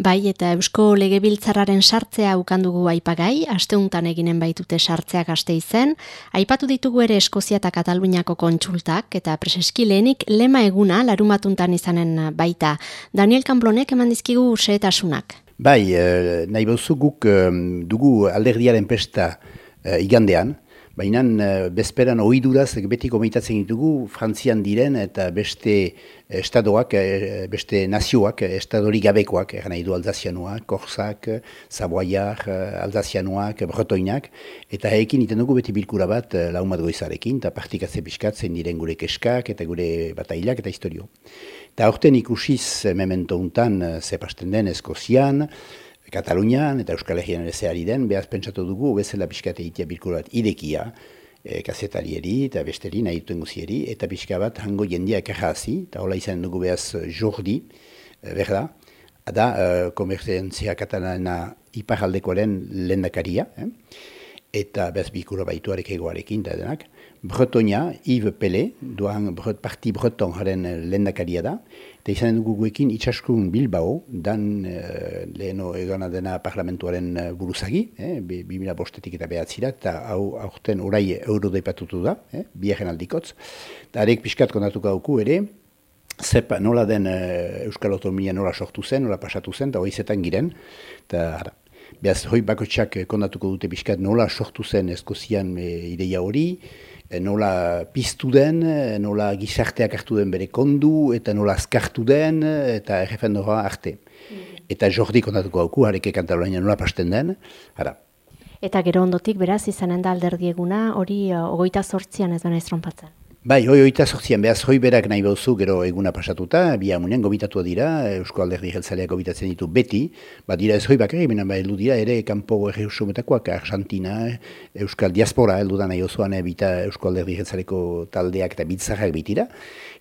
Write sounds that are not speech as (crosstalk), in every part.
Bai, eta Eusko Legebiltzarraren sartzea ukandugu aipagai, asteuntan eginen baitute sartzeak aste izen, aipatu ditugu ere Eskozia eta Kataluniako kontsultak, eta preseski lehenik lema eguna larumatuntan izanen baita. Daniel Kamplonek eman dizkigu useetasunak. Bai, eh, nahi bauzu guk eh, dugu alderdiaren pesta eh, igandean, Baina uh, bezperan ohiduraz beti komitatzen ditugu Frantzian diren eta beste estadoak, eh, beste nazioak, estadori gabekoak, eran nahi du aldazianuak, Korsak, Zaboiar, aldazianuak, Bretoinak, eta ekin iten dugu beti bilkura bat laumat goizarekin, eta partikatze zein diren gure keskak eta gure batailak eta historio. Eta orten ikusiz memento untan zepasten den Eskozian, Katalunian eta Euskal Herrian ere zehari den, behaz pentsatu dugu, bezala pixkat egitea bilkura bat idekia, e, kazetarieri eta besteri nahi duten guzieri, eta pixka bat hango jendia ekarrazi, eta hola izan dugu behaz jordi, e, berda, da, e, komerzientzia katalana iparaldekoaren lendakaria, eh? Eta behaz bilkura baituarek egoarekin, da denak, Bretonia, Yves Pele, duan parti breton jaren lendakaria da, eta izan dugu guekin itxaskun Bilbao, dan uh, leheno egana dena parlamentuaren uh, buruzagi, eh, 2000 bostetik eta behatzirak, eta hau aurten orai euro deipatutu da, eh, biaren aldikotz. Eta arek pixkat kontatuko hauku ere, zepa nola den uh, Euskal Autonomia nola sortu zen, nola pasatu zen, eta hori zetan giren, eta. Beaz, hoi bakotxak kondatuko dute pixkat nola sortu zen Eskozian e, ideia hori, E, nola piztu den, nola gizarteak hartu den bere kondu, eta nola azkartu den, eta errefendora arte. Mm. Eta jordi kontatuko hauku, hareke kantaloaina nola pasten den, ara. Eta gero ondotik, beraz, izanen da alderdieguna, hori ogoita sortzian ez da nahi Bai, hoi oita sortzian, behaz hoi berak nahi bauzu gero eguna pasatuta, bi amunean gobitatu dira, Eusko Alderdi Jeltzaleak gobitatzen ditu beti, ba dira ez hoi bakarri, benen ba heldu dira, ere kanpo erreusumetakoak, Argentina, Euskal Diaspora heldu da nahi osoan, bita Eusko Alderdi Jeltzaleko taldeak eta bitzarrak bitira,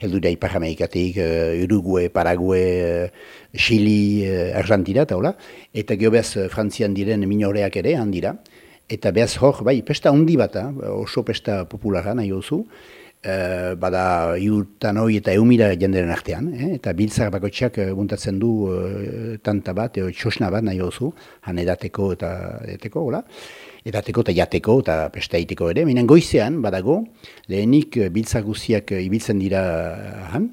heldu dira Ipar Amerikatik, uh, Urugue, Parague, Chili, uh, Argentina, eta hola, eta geho behaz Frantzian diren minoreak ere, handira, eta behaz hor, bai, pesta hundi bata, oso pesta populara nahi oso, e, bada iurtan hori eta eumira jenderen artean, eh? eta biltzak bakotxak e, buntatzen du e, tanta bat, e, txosna bat nahi hozu, han edateko eta edeteko, hola? edateko eta jateko eta pesta egiteko ere. Minen goizean, badago, lehenik biltzak guztiak ibiltzen dira han,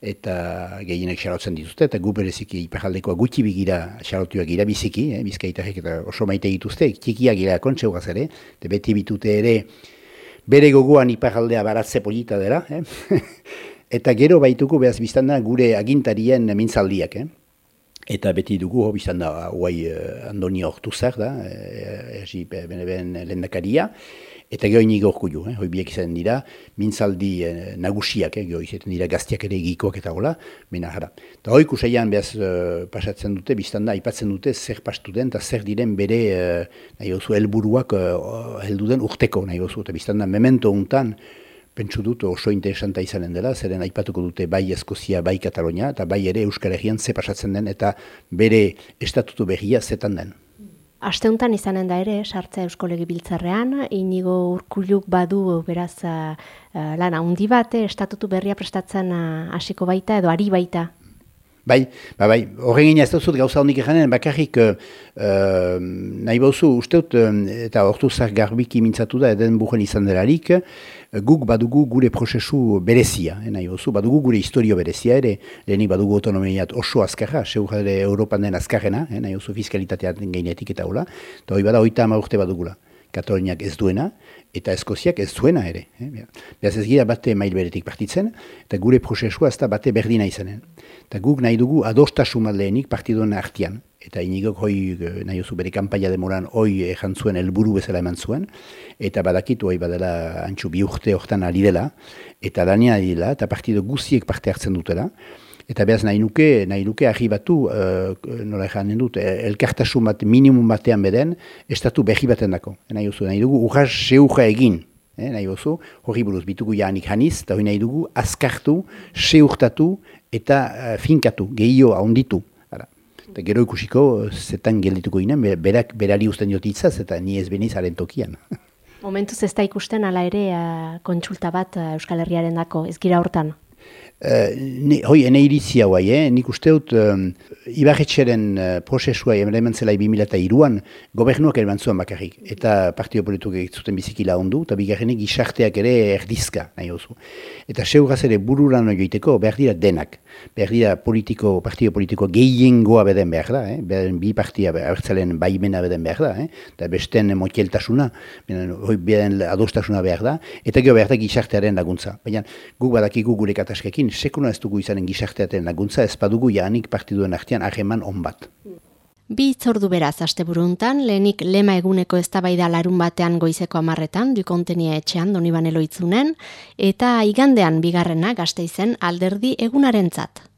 eta gehienek xarotzen dituzte, eta gu bereziki iparaldekoa gutxi bigira xarotuak gira biziki, eh, bizkaitarek eta oso maite dituzte, txikiak gira kontxe ere, eta beti bitute ere, bere gogoan iparaldea baratze polita dela, eh? (laughs) eta gero baituko behaz biztanda gure agintarien mintzaldiak, eh? Eta beti dugu hori biztanda guai uh, Andoni Hortuzar da, eh, erzi eh, bene ben lendakaria, Eta geho inigo orku eh? hoi biek izan dira, mintzaldi eh, nagusiak, eh? geho izan dira gaztiak ere egikoak eta gola, mena jara. Eta hoi kusaian behaz uh, pasatzen dute, biztanda, aipatzen dute zer pastu den, eta zer diren bere, uh, nahi helburuak uh, heldu urteko, nahi oso, eta biztanda, memento untan, pentsu dut oso interesanta izanen dela, zeren aipatuko dute bai Eskozia, bai Katalonia, eta bai ere Euskal Herrian ze pasatzen den, eta bere estatutu behia zetan den. Asteuntan izanen da ere, sartzea Eusko Legibiltzarrean, inigo urkuluk badu beraz uh, lana undi bat, estatutu berria prestatzen hasiko baita edo ari baita. Bai, ba, bai, horren gine ez dut gauza honik eganen, bakarrik uh, nahi bauzu, usteut, eta hortuzak garbiki mintzatu da, eden buhen izan delarik, guk badugu gure prozesu berezia, eh, nahi oso, badugu gure historio berezia ere, lehenik badugu autonomiat oso azkarra, seur jade Europan den azkarrena, eh, nahi oso fiskalitatean gainetik eta hola, eta hori bada oita ama urte badugula. Kataloniak ez duena, eta Eskoziak ez duena ere. Eh? Beraz ez gira bate mail beretik partitzen, eta gure prozesua ez da bate berdina izanen. Eta guk nahi dugu adostasun lehenik partiduen artian eta inigok hoi eh, nahi oso bere kanpaia demoran hoi ejan zuen helburu bezala eman zuen, eta badakitu hoi badala antxu bi urte hortan ari dela, eta dania ari dela, eta partido guziek parte hartzen dutela, eta behaz nahi nuke, nahi nuke ahi batu, uh, nola egan dut, elkartasun bat minimum batean beden, estatu behi baten dako. Nahi oso, nahi dugu, urraz seuja egin, eh, nahi oso, hori buruz bitugu janik haniz, eta hori nahi dugu, azkartu, seurtatu, eta uh, finkatu, gehio ahonditu. Eta gero ikusiko, zetan geldituko ginen, berak berari usten jotitzaz, eta ni ez beniz haren tokian. (laughs) Momentuz ez da ikusten ala ere kontsulta bat Euskal Herriaren dako, ez gira hortan? Uh, hoi, ene iritzi hau eh? nik uste dut um, ibarretxeren uh, prozesua hemen zela 2002an gobernuak ere bantzuan bakarrik. Eta partio polituk zuten bizikila ondu, eta bigarrenik gizarteak ere erdizka nahi hozu. Eta seuraz ere bururan joiteko behar dira denak. Behar dira politiko, partio politiko gehiengoa beden behar da, eh? behar bi partia abertzalen baimena beden behar da, eh? eta besten motieltasuna, hoi beden adostasuna behar da, eta gero behar da gizartearen laguntza. Baina guk badakigu gure kataskekin, sekuna ez dugu izanen gizarteaten laguntza, ez badugu janik partiduen artean hageman on bat. Bi itzordu beraz asteburuntan, lehenik lema eguneko eztabaida larun batean goizeko amarretan, du kontenia etxean donibane loitzunen, eta igandean bigarrena gazte izen alderdi egunarentzat.